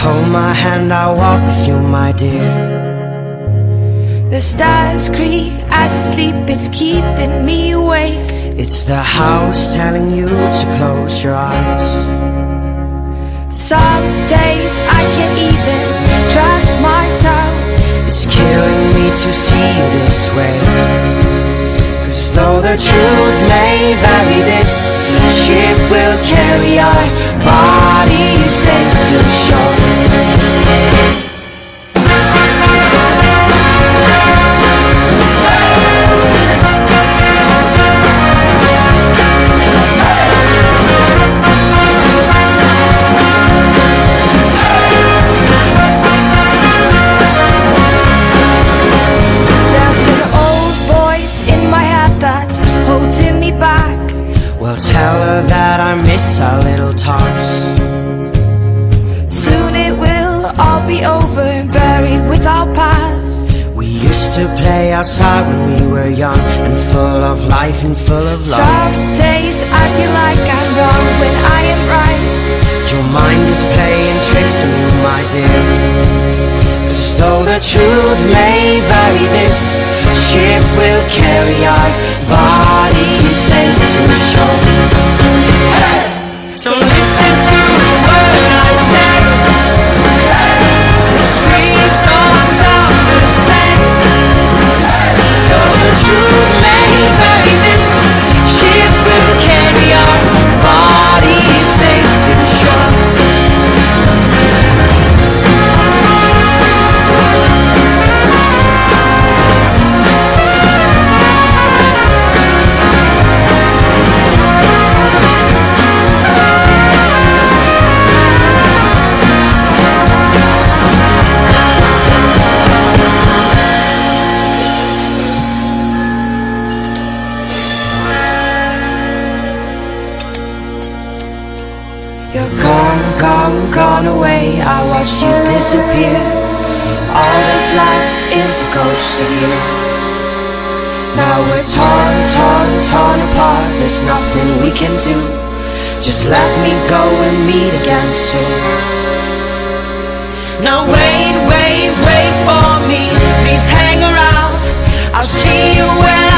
Hold my hand, I'll walk with you, my dear. The stars creak as I sleep, it's keeping me awake. It's the house telling you to close your eyes. Some days I can't even trust myself. It's killing me to see you this way. Cause though the truth may vary, this ship will carry our bodies. Talks. Soon it will all be over and buried with our past. We used to play outside when we were young and full of life and full of love. Some days I feel like I'm wrong when I am right. Your mind is playing tricks on you, my dear. Cause though the truth may vary, this ship will carry gone, gone away. I watched you disappear. All that's left is a ghost of you. Now we're torn, torn, torn apart. There's nothing we can do. Just let me go and meet again soon. Now wait, wait, wait for me. Please hang around. I'll see you when I